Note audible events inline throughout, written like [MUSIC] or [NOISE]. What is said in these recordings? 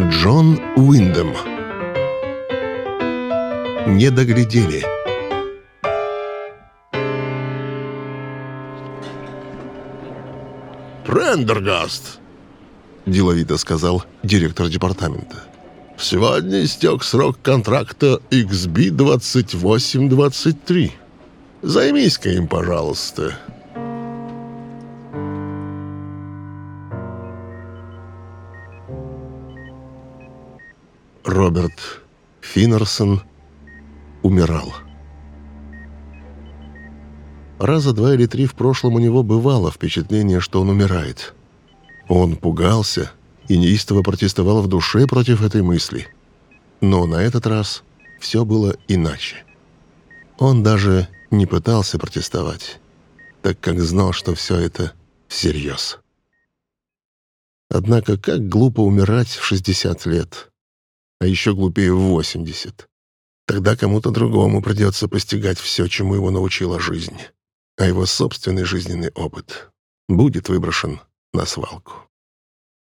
Джон Уиндем Не доглядели «Прендергаст!» — деловито сказал директор департамента. «Сегодня истек срок контракта XB2823. Займись-ка им, пожалуйста». Роберт Финнерсон умирал. Раза два или три в прошлом у него бывало впечатление, что он умирает. Он пугался и неистово протестовал в душе против этой мысли. Но на этот раз все было иначе. Он даже не пытался протестовать, так как знал, что все это всерьез. Однако как глупо умирать в 60 лет, а еще глупее в 80. Тогда кому-то другому придется постигать все, чему его научила жизнь а его собственный жизненный опыт будет выброшен на свалку.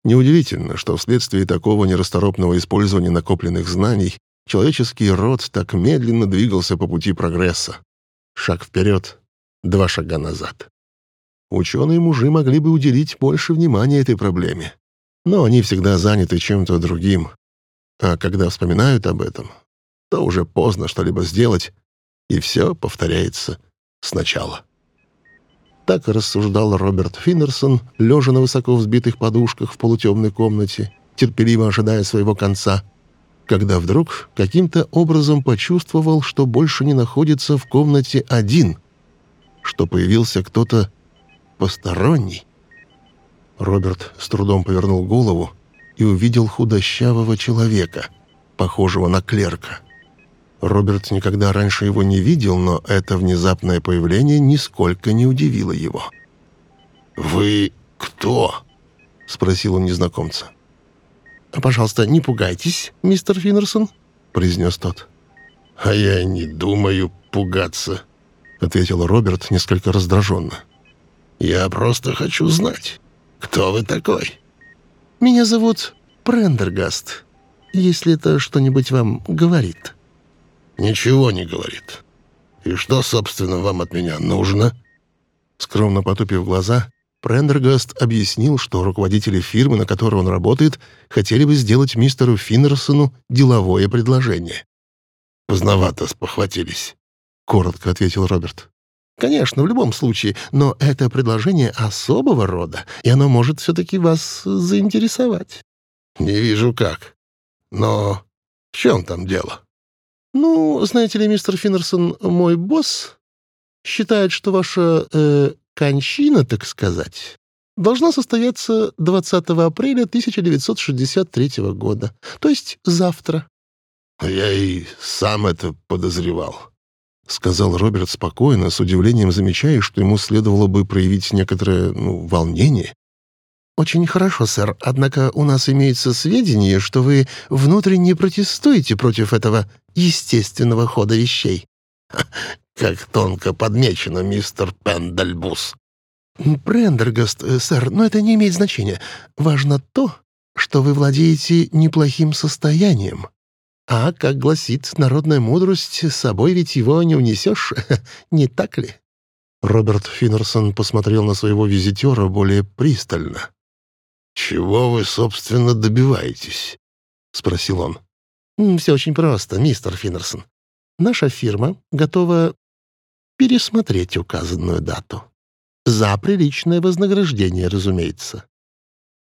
Неудивительно, что вследствие такого нерасторопного использования накопленных знаний человеческий род так медленно двигался по пути прогресса. Шаг вперед, два шага назад. Ученые-мужи могли бы уделить больше внимания этой проблеме, но они всегда заняты чем-то другим, а когда вспоминают об этом, то уже поздно что-либо сделать, и все повторяется сначала. Так рассуждал Роберт Финнерсон, лежа на высоко взбитых подушках в полутемной комнате, терпеливо ожидая своего конца, когда вдруг каким-то образом почувствовал, что больше не находится в комнате один, что появился кто-то посторонний. Роберт с трудом повернул голову и увидел худощавого человека, похожего на клерка. Роберт никогда раньше его не видел, но это внезапное появление нисколько не удивило его. «Вы кто?» — спросил он незнакомца. «Пожалуйста, не пугайтесь, мистер Финнерсон», — произнес тот. «А я не думаю пугаться», — ответил Роберт несколько раздраженно. «Я просто хочу знать, кто вы такой?» «Меня зовут Прендергаст, если это что-нибудь вам говорит». «Ничего не говорит. И что, собственно, вам от меня нужно?» Скромно потупив глаза, Прендергаст объяснил, что руководители фирмы, на которой он работает, хотели бы сделать мистеру Финнерсону деловое предложение. «Поздновато спохватились», — коротко ответил Роберт. «Конечно, в любом случае, но это предложение особого рода, и оно может все-таки вас заинтересовать». «Не вижу как. Но в чем там дело?» «Ну, знаете ли, мистер Финнерсон, мой босс считает, что ваша э, кончина, так сказать, должна состояться 20 апреля 1963 года, то есть завтра». «Я и сам это подозревал», — сказал Роберт спокойно, с удивлением замечая, что ему следовало бы проявить некоторое ну, волнение. «Очень хорошо, сэр, однако у нас имеется сведения, что вы внутренне протестуете против этого естественного хода вещей». [LAUGHS] «Как тонко подмечено, мистер Пендельбус». «Прендергаст, э, сэр, но это не имеет значения. Важно то, что вы владеете неплохим состоянием. А, как гласит народная мудрость, с собой ведь его не унесешь, [LAUGHS] не так ли?» Роберт Финнерсон посмотрел на своего визитера более пристально. «Чего вы, собственно, добиваетесь?» — спросил он. «Все очень просто, мистер Финнерсон. Наша фирма готова пересмотреть указанную дату. За приличное вознаграждение, разумеется».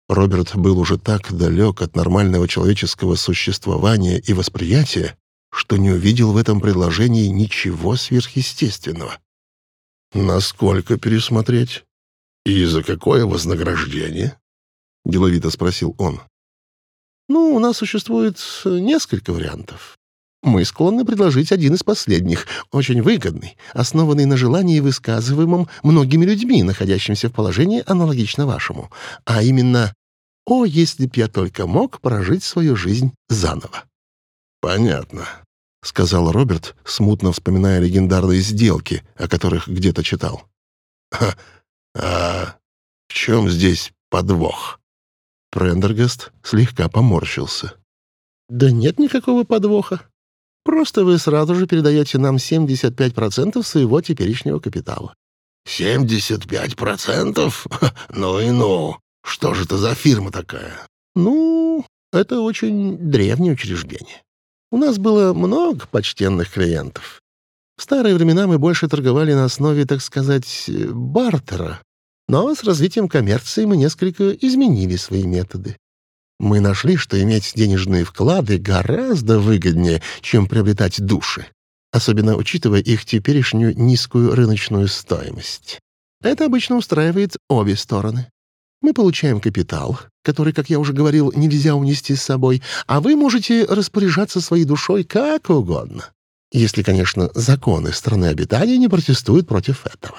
Роберт был уже так далек от нормального человеческого существования и восприятия, что не увидел в этом предложении ничего сверхъестественного. «Насколько пересмотреть? И за какое вознаграждение?» — деловито спросил он. «Ну, у нас существует несколько вариантов. Мы склонны предложить один из последних, очень выгодный, основанный на желании, высказываемом многими людьми, находящимся в положении аналогично вашему, а именно «О, если б я только мог прожить свою жизнь заново». «Понятно», — сказал Роберт, смутно вспоминая легендарные сделки, о которых где-то читал. «А, а в чем здесь подвох?» Прендергаст слегка поморщился. «Да нет никакого подвоха. Просто вы сразу же передаете нам 75% своего теперешнего капитала». «75%? [LAUGHS] Ну и ну! Что же это за фирма такая?» «Ну, это очень древнее учреждение. У нас было много почтенных клиентов. В старые времена мы больше торговали на основе, так сказать, бартера. Но с развитием коммерции мы несколько изменили свои методы. Мы нашли, что иметь денежные вклады гораздо выгоднее, чем приобретать души, особенно учитывая их теперешнюю низкую рыночную стоимость. Это обычно устраивает обе стороны. Мы получаем капитал, который, как я уже говорил, нельзя унести с собой, а вы можете распоряжаться своей душой как угодно. Если, конечно, законы страны обитания не протестуют против этого.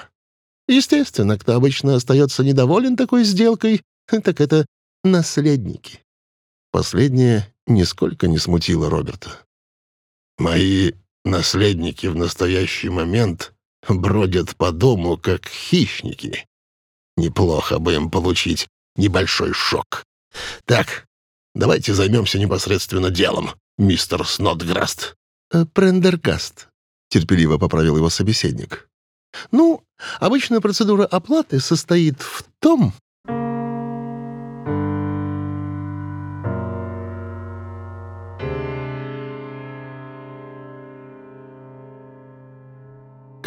Естественно, кто обычно остается недоволен такой сделкой, так это наследники. Последнее нисколько не смутило Роберта. «Мои наследники в настоящий момент бродят по дому, как хищники. Неплохо бы им получить небольшой шок. Так, давайте займемся непосредственно делом, мистер Снотграст». «Э, «Прендергаст», — терпеливо поправил его собеседник. «Ну, обычная процедура оплаты состоит в том,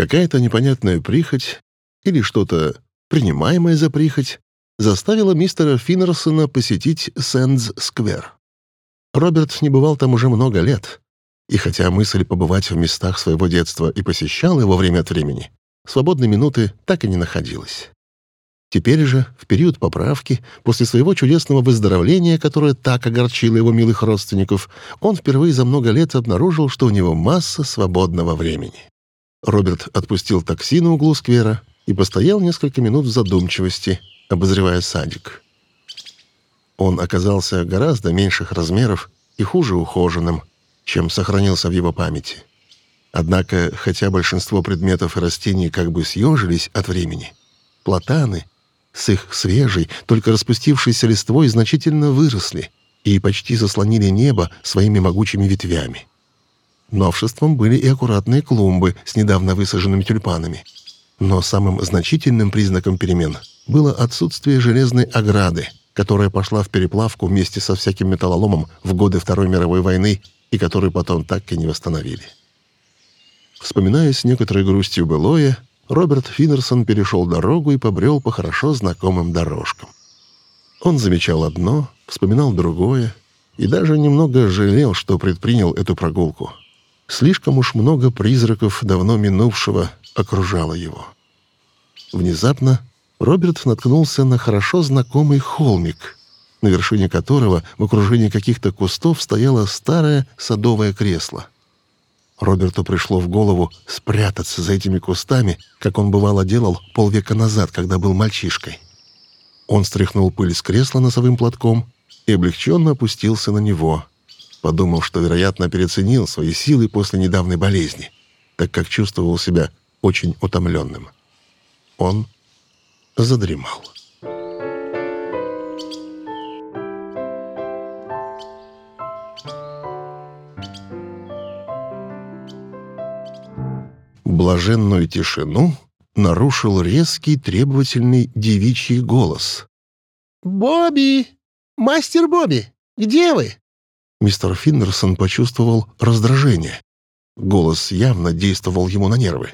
Какая-то непонятная прихоть или что-то принимаемое за прихоть заставила мистера Финнерсона посетить Сэндс-сквер. Роберт не бывал там уже много лет, и хотя мысль побывать в местах своего детства и посещал его время от времени, свободной минуты так и не находилось. Теперь же, в период поправки, после своего чудесного выздоровления, которое так огорчило его милых родственников, он впервые за много лет обнаружил, что у него масса свободного времени. Роберт отпустил такси на углу сквера и постоял несколько минут в задумчивости, обозревая садик. Он оказался гораздо меньших размеров и хуже ухоженным, чем сохранился в его памяти. Однако, хотя большинство предметов и растений как бы съежились от времени, платаны с их свежей, только распустившейся листвой значительно выросли и почти заслонили небо своими могучими ветвями. Новшеством были и аккуратные клумбы с недавно высаженными тюльпанами. Но самым значительным признаком перемен было отсутствие железной ограды, которая пошла в переплавку вместе со всяким металлоломом в годы Второй мировой войны и которую потом так и не восстановили. Вспоминая с некоторой грустью былое, Роберт Финнерсон перешел дорогу и побрел по хорошо знакомым дорожкам. Он замечал одно, вспоминал другое и даже немного жалел, что предпринял эту прогулку — Слишком уж много призраков давно минувшего окружало его. Внезапно Роберт наткнулся на хорошо знакомый холмик, на вершине которого в окружении каких-то кустов стояло старое садовое кресло. Роберту пришло в голову спрятаться за этими кустами, как он бывало делал полвека назад, когда был мальчишкой. Он стряхнул пыль с кресла носовым платком и облегченно опустился на него — Подумал, что, вероятно, переоценил свои силы после недавней болезни, так как чувствовал себя очень утомленным. Он задремал. Блаженную тишину нарушил резкий требовательный девичий голос. «Бобби! Мастер Бобби! Где вы?» Мистер Финнерсон почувствовал раздражение. Голос явно действовал ему на нервы.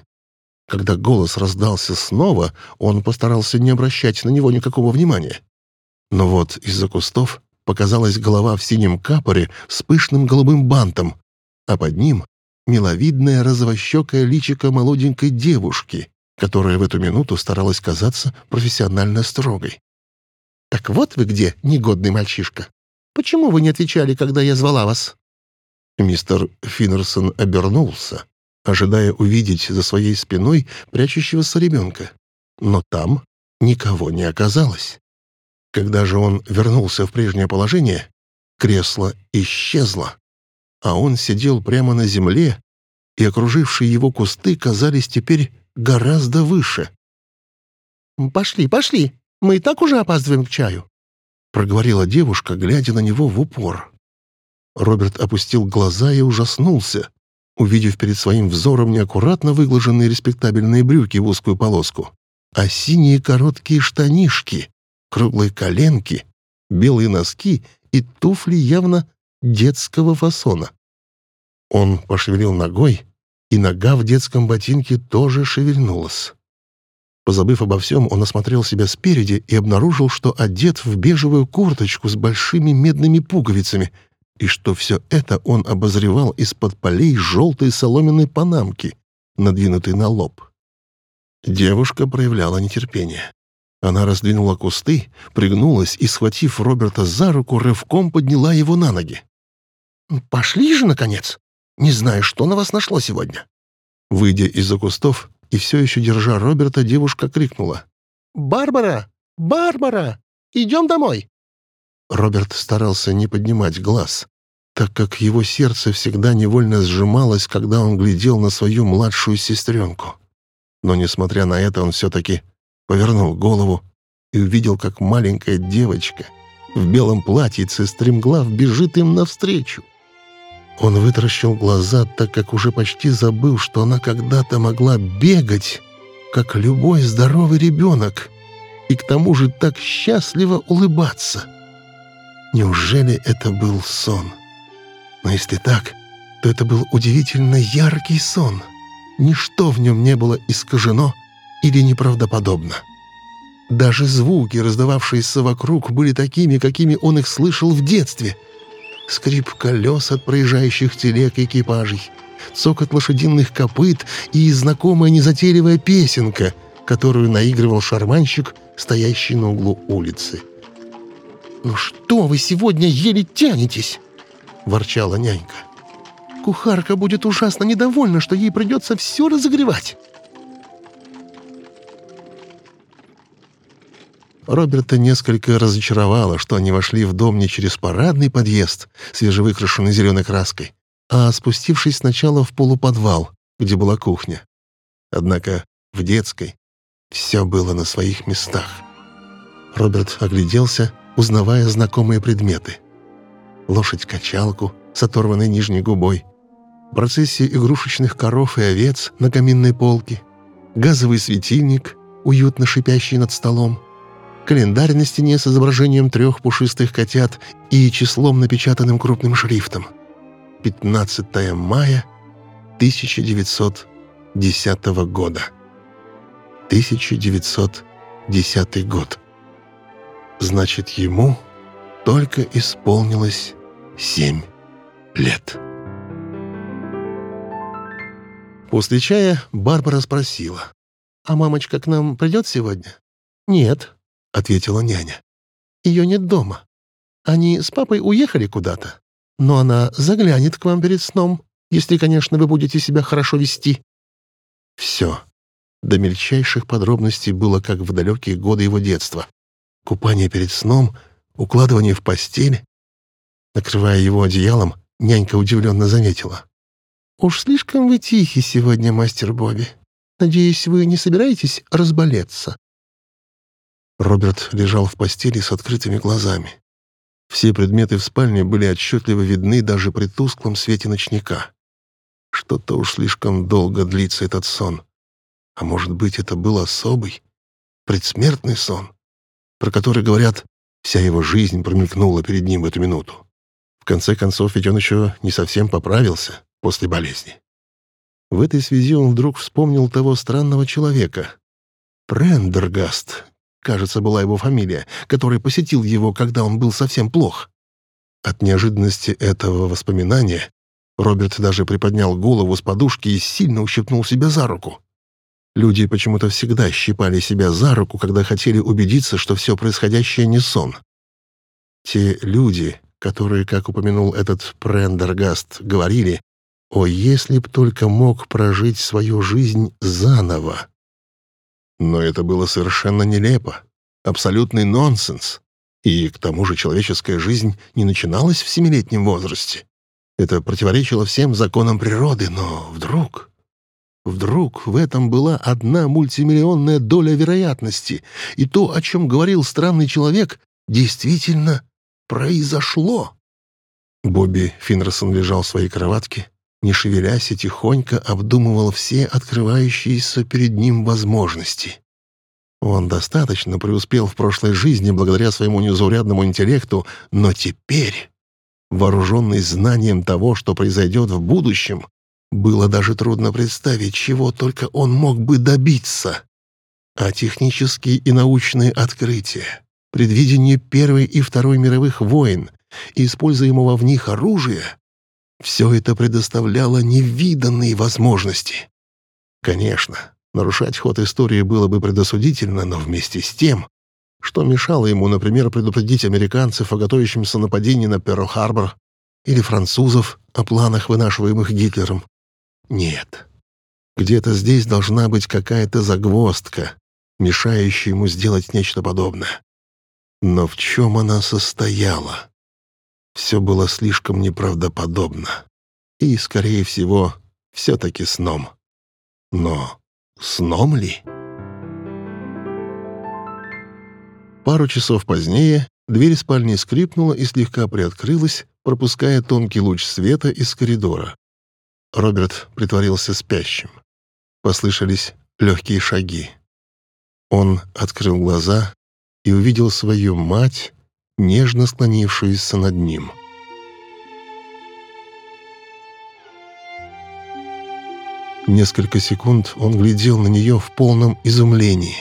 Когда голос раздался снова, он постарался не обращать на него никакого внимания. Но вот из-за кустов показалась голова в синем капоре с пышным голубым бантом, а под ним — миловидное розовощекое личико молоденькой девушки, которая в эту минуту старалась казаться профессионально строгой. «Так вот вы где, негодный мальчишка!» Почему вы не отвечали, когда я звала вас?» Мистер Финнерсон обернулся, ожидая увидеть за своей спиной прячущегося ребенка. Но там никого не оказалось. Когда же он вернулся в прежнее положение, кресло исчезло, а он сидел прямо на земле, и окружившие его кусты казались теперь гораздо выше. «Пошли, пошли, мы и так уже опаздываем к чаю». — проговорила девушка, глядя на него в упор. Роберт опустил глаза и ужаснулся, увидев перед своим взором неаккуратно выглаженные респектабельные брюки в узкую полоску, а синие короткие штанишки, круглые коленки, белые носки и туфли явно детского фасона. Он пошевелил ногой, и нога в детском ботинке тоже шевельнулась. Позабыв обо всем, он осмотрел себя спереди и обнаружил, что одет в бежевую курточку с большими медными пуговицами, и что все это он обозревал из-под полей желтой соломенной панамки, надвинутой на лоб. Девушка проявляла нетерпение. Она раздвинула кусты, пригнулась и, схватив Роберта за руку, рывком подняла его на ноги. «Пошли же, наконец! Не знаю, что на вас нашло сегодня!» Выйдя из-за кустов, и все еще держа Роберта, девушка крикнула. «Барбара! Барбара! Идем домой!» Роберт старался не поднимать глаз, так как его сердце всегда невольно сжималось, когда он глядел на свою младшую сестренку. Но, несмотря на это, он все-таки повернул голову и увидел, как маленькая девочка в белом платьице стремглав бежит им навстречу. Он вытаращил глаза, так как уже почти забыл, что она когда-то могла бегать, как любой здоровый ребенок, и к тому же так счастливо улыбаться. Неужели это был сон? Но если так, то это был удивительно яркий сон. Ничто в нем не было искажено или неправдоподобно. Даже звуки, раздававшиеся вокруг, были такими, какими он их слышал в детстве — скрип колес от проезжающих телег и экипажей, цокот лошадиных копыт и знакомая незатейливая песенка, которую наигрывал шарманщик, стоящий на углу улицы. «Ну что вы сегодня еле тянетесь?» — ворчала нянька. «Кухарка будет ужасно недовольна, что ей придется все разогревать». Роберта несколько разочаровало, что они вошли в дом не через парадный подъезд, свежевыкрашенный зеленой краской, а спустившись сначала в полуподвал, где была кухня. Однако в детской все было на своих местах. Роберт огляделся, узнавая знакомые предметы. Лошадь-качалку с оторванной нижней губой, процессию игрушечных коров и овец на каминной полке, газовый светильник, уютно шипящий над столом, календарь на стене с изображением трех пушистых котят и числом, напечатанным крупным шрифтом. 15 мая 1910 года. 1910 год. Значит, ему только исполнилось семь лет. После чая Барбара спросила, «А мамочка к нам придет сегодня?» «Нет», — ответила няня. «Ее нет дома. Они с папой уехали куда-то. Но она заглянет к вам перед сном, если, конечно, вы будете себя хорошо вести». Все. До мельчайших подробностей было как в далекие годы его детства. Купание перед сном, укладывание в постель. Накрывая его одеялом, нянька удивленно заметила. «Уж слишком вы тихий сегодня, мастер Бобби. Надеюсь, вы не собираетесь разболеться?» Роберт лежал в постели с открытыми глазами. Все предметы в спальне были отчетливо видны даже при тусклом свете ночника. Что-то уж слишком долго длится этот сон. А может быть, это был особый, предсмертный сон, про который, говорят, вся его жизнь промелькнула перед ним в эту минуту. В конце концов, ведь он еще не совсем поправился после болезни. В этой связи он вдруг вспомнил того странного человека, Прендергаст, кажется, была его фамилия, который посетил его, когда он был совсем плох. От неожиданности этого воспоминания Роберт даже приподнял голову с подушки и сильно ущипнул себя за руку. Люди почему-то всегда щипали себя за руку, когда хотели убедиться, что все происходящее не сон. Те люди, которые, как упомянул этот Прендергаст, говорили, «О, если б только мог прожить свою жизнь заново!» Но это было совершенно нелепо, абсолютный нонсенс. И к тому же человеческая жизнь не начиналась в семилетнем возрасте. Это противоречило всем законам природы, но вдруг... Вдруг в этом была одна мультимиллионная доля вероятности, и то, о чем говорил странный человек, действительно произошло. Бобби Финнерсон лежал в своей кроватке, не шевелясь и тихонько обдумывал все открывающиеся перед ним возможности. Он достаточно преуспел в прошлой жизни благодаря своему незаурядному интеллекту, но теперь, вооруженный знанием того, что произойдет в будущем, было даже трудно представить, чего только он мог бы добиться. А технические и научные открытия, предвидение Первой и Второй мировых войн и используемого в них оружия — все это предоставляло невиданные возможности. Конечно, нарушать ход истории было бы предосудительно, но вместе с тем, что мешало ему, например, предупредить американцев о готовящемся нападении на Перл-Харбор или французов о планах, вынашиваемых Гитлером, нет. Где-то здесь должна быть какая-то загвоздка, мешающая ему сделать нечто подобное. Но в чем она состояла? Все было слишком неправдоподобно. И, скорее всего, все-таки сном. Но сном ли? Пару часов позднее дверь спальни скрипнула и слегка приоткрылась, пропуская тонкий луч света из коридора. Роберт притворился спящим. Послышались легкие шаги. Он открыл глаза и увидел свою мать, нежно склонившуюся над ним. Несколько секунд он глядел на нее в полном изумлении.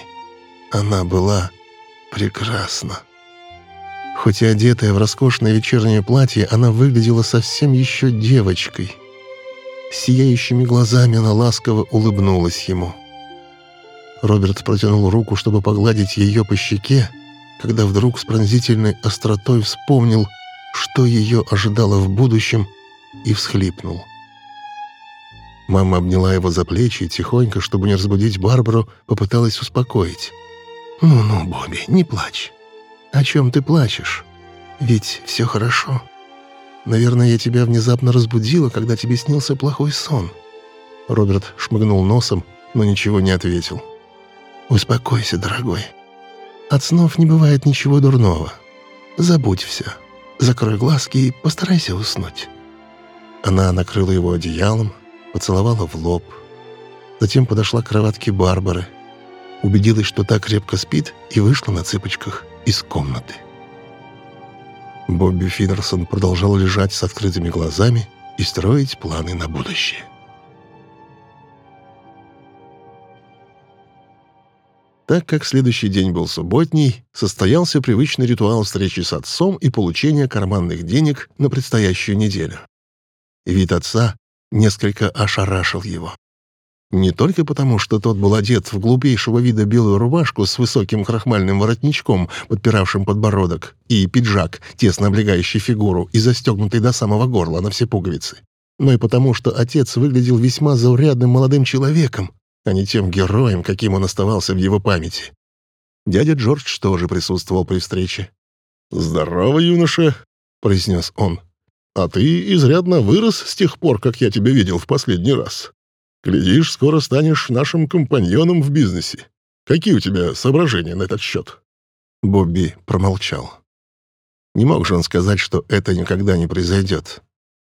Она была прекрасна. Хоть и одетая в роскошное вечернее платье, она выглядела совсем еще девочкой — Сияющими глазами она ласково улыбнулась ему. Роберт протянул руку, чтобы погладить ее по щеке, когда вдруг с пронзительной остротой вспомнил, что ее ожидало в будущем, и всхлипнул. Мама обняла его за плечи и тихонько, чтобы не разбудить Барбару, попыталась успокоить. «Ну-ну, Бобби, не плачь. О чем ты плачешь? Ведь все хорошо». Наверное, я тебя внезапно разбудила, когда тебе снился плохой сон». Роберт шмыгнул носом, но ничего не ответил. «Успокойся, дорогой. От снов не бывает ничего дурного. Забудь все. Закрой глазки и постарайся уснуть». Она накрыла его одеялом, поцеловала в лоб. Затем подошла к кроватке Барбары, убедилась, что так крепко спит, и вышла на цыпочках из комнаты. Бобби Финнерсон продолжал лежать с открытыми глазами и строить планы на будущее. Так как следующий день был субботний, состоялся привычный ритуал встречи с отцом и получения карманных денег на предстоящую неделю. Вид отца несколько ошарашил его. Не только потому, что тот был одет в глупейшего вида белую рубашку с высоким крахмальным воротничком, подпиравшим подбородок, и пиджак, тесно облегающий фигуру и застегнутый до самого горла на все пуговицы, но и потому, что отец выглядел весьма заурядным молодым человеком, а не тем героем, каким он оставался в его памяти. Дядя Джордж тоже присутствовал при встрече. «Здорово, юноша», — произнес он. «А ты изрядно вырос с тех пор, как я тебя видел в последний раз. Глядишь, скоро станешь нашим компаньоном в бизнесе. Какие у тебя соображения на этот счет?» Бобби промолчал. Не мог же он сказать, что это никогда не произойдет,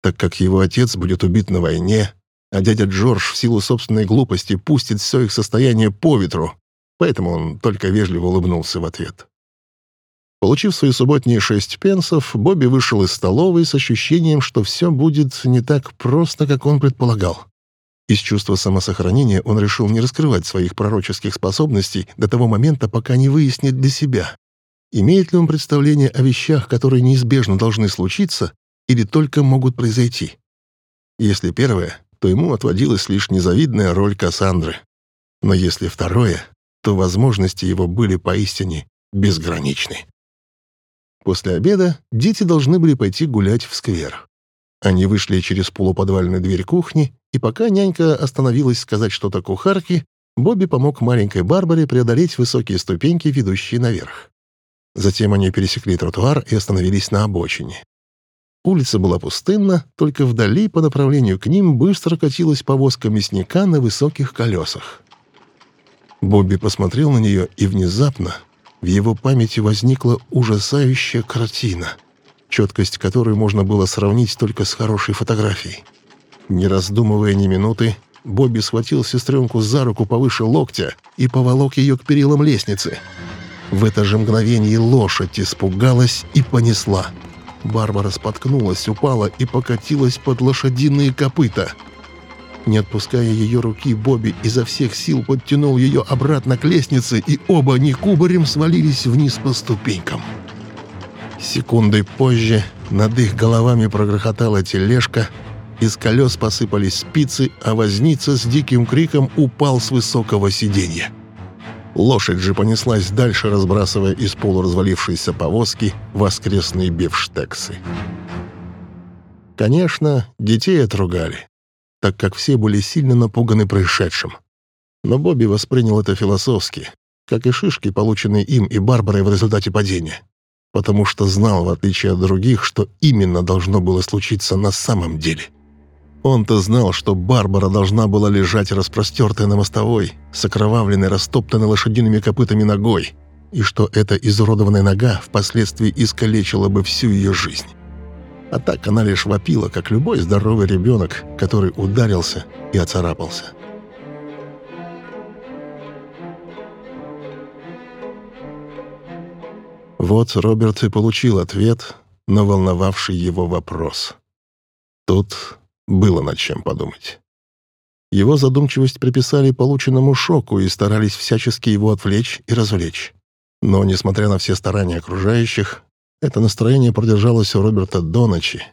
так как его отец будет убит на войне, а дядя Джордж в силу собственной глупости пустит все их состояние по ветру, поэтому он только вежливо улыбнулся в ответ. Получив свои субботние шесть пенсов, Бобби вышел из столовой с ощущением, что все будет не так просто, как он предполагал. Из чувства самосохранения он решил не раскрывать своих пророческих способностей до того момента, пока не выяснит для себя, имеет ли он представление о вещах, которые неизбежно должны случиться или только могут произойти. Если первое, то ему отводилась лишь незавидная роль Кассандры. Но если второе, то возможности его были поистине безграничны. После обеда дети должны были пойти гулять в сквер. Они вышли через полуподвальную дверь кухни, и пока нянька остановилась сказать что-то кухарке, Бобби помог маленькой Барбаре преодолеть высокие ступеньки, ведущие наверх. Затем они пересекли тротуар и остановились на обочине. Улица была пустынна, только вдали по направлению к ним быстро катилась повозка мясника на высоких колесах. Бобби посмотрел на нее и внезапно, в его памяти возникла ужасающая картина, четкость которой можно было сравнить только с хорошей фотографией. Не раздумывая ни минуты, Бобби схватил сестренку за руку повыше локтя и поволок ее к перилам лестницы. В это же мгновение лошадь испугалась и понесла. Барбара споткнулась, упала и покатилась под лошадиные копыта. Не отпуская ее руки, Бобби изо всех сил подтянул ее обратно к лестнице, и оба они кубарем свалились вниз по ступенькам. Секундой позже над их головами прогрохотала тележка — из колес посыпались спицы, а возница с диким криком упал с высокого сиденья. Лошадь же понеслась дальше, разбрасывая из полуразвалившейся повозки воскресные бифштексы. Конечно, детей отругали, так как все были сильно напуганы происшедшим. Но Бобби воспринял это философски, как и шишки, полученные им и Барбарой в результате падения, потому что знал, в отличие от других, что именно должно было случиться на самом деле. Он-то знал, что Барбара должна была лежать распростертая на мостовой, с растоптанной лошадиными копытами ногой, и что эта изуродованная нога впоследствии искалечила бы всю ее жизнь. А так она лишь вопила, как любой здоровый ребенок, который ударился и оцарапался. Вот Роберт и получил ответ на волновавший его вопрос. Тут было над чем подумать. Его задумчивость приписали полученному шоку и старались всячески его отвлечь и развлечь. Но, несмотря на все старания окружающих, это настроение продержалось у Роберта до ночи,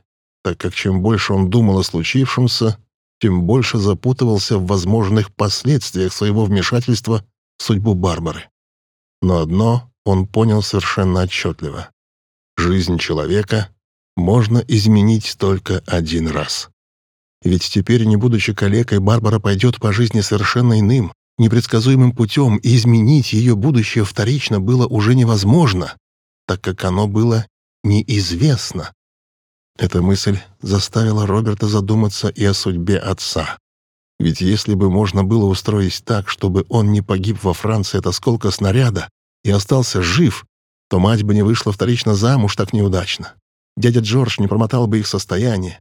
так как чем больше он думал о случившемся, тем больше запутывался в возможных последствиях своего вмешательства в судьбу Барбары. Но одно он понял совершенно отчетливо. Жизнь человека можно изменить только один раз. Ведь теперь, не будучи калекой, Барбара пойдет по жизни совершенно иным, непредсказуемым путем, и изменить ее будущее вторично было уже невозможно, так как оно было неизвестно. Эта мысль заставила Роберта задуматься и о судьбе отца. Ведь если бы можно было устроить так, чтобы он не погиб во Франции от осколка снаряда и остался жив, то мать бы не вышла вторично замуж так неудачно. Дядя Джордж не промотал бы их состояние,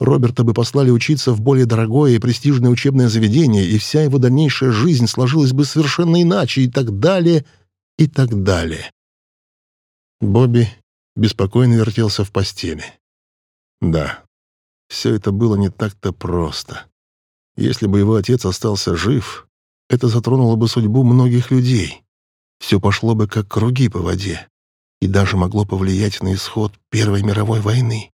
Роберта бы послали учиться в более дорогое и престижное учебное заведение, и вся его дальнейшая жизнь сложилась бы совершенно иначе, и так далее, и так далее. Бобби беспокойно вертелся в постели. Да, все это было не так-то просто. Если бы его отец остался жив, это затронуло бы судьбу многих людей. Все пошло бы как круги по воде и даже могло повлиять на исход Первой мировой войны.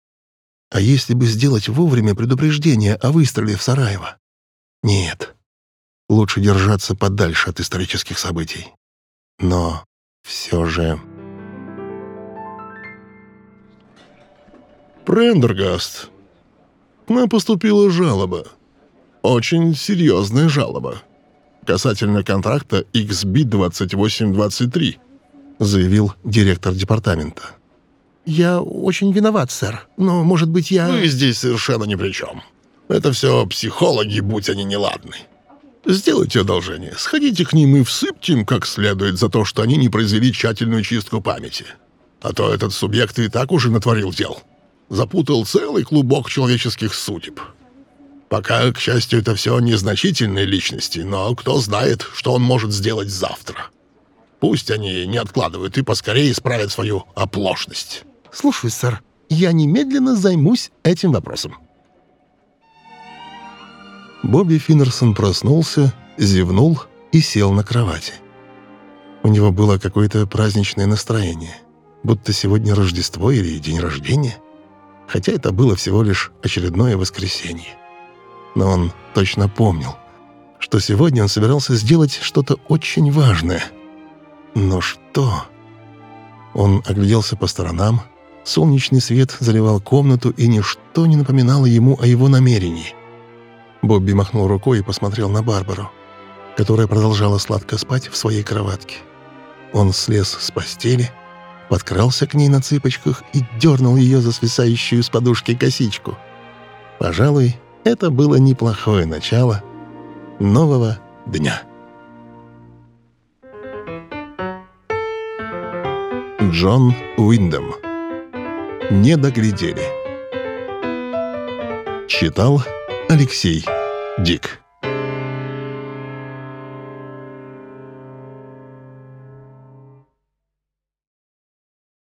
А если бы сделать вовремя предупреждение о выстреле в Сараево? Нет. Лучше держаться подальше от исторических событий. Но все же... Прендергаст. К нам поступила жалоба. Очень серьезная жалоба. Касательно контракта XB2823, заявил директор департамента. «Я очень виноват, сэр. Но, может быть, я...» «Вы здесь совершенно ни при чем. Это все психологи, будь они неладны. Сделайте одолжение. Сходите к ним и всыпьте им как следует за то, что они не произвели тщательную чистку памяти. А то этот субъект и так уже натворил дел. Запутал целый клубок человеческих судеб. Пока, к счастью, это все незначительные личности, но кто знает, что он может сделать завтра. Пусть они не откладывают и поскорее исправят свою оплошность». «Слушаюсь, сэр. Я немедленно займусь этим вопросом». Бобби Финнерсон проснулся, зевнул и сел на кровати. У него было какое-то праздничное настроение, будто сегодня Рождество или день рождения, хотя это было всего лишь очередное воскресенье. Но он точно помнил, что сегодня он собирался сделать что-то очень важное. Но что? Он огляделся по сторонам, Солнечный свет заливал комнату, и ничто не напоминало ему о его намерении. Бобби махнул рукой и посмотрел на Барбару, которая продолжала сладко спать в своей кроватке. Он слез с постели, подкрался к ней на цыпочках и дернул ее за свисающую с подушки косичку. Пожалуй, это было неплохое начало нового дня. Джон Уиндем. Не доглядели. Читал Алексей Дик.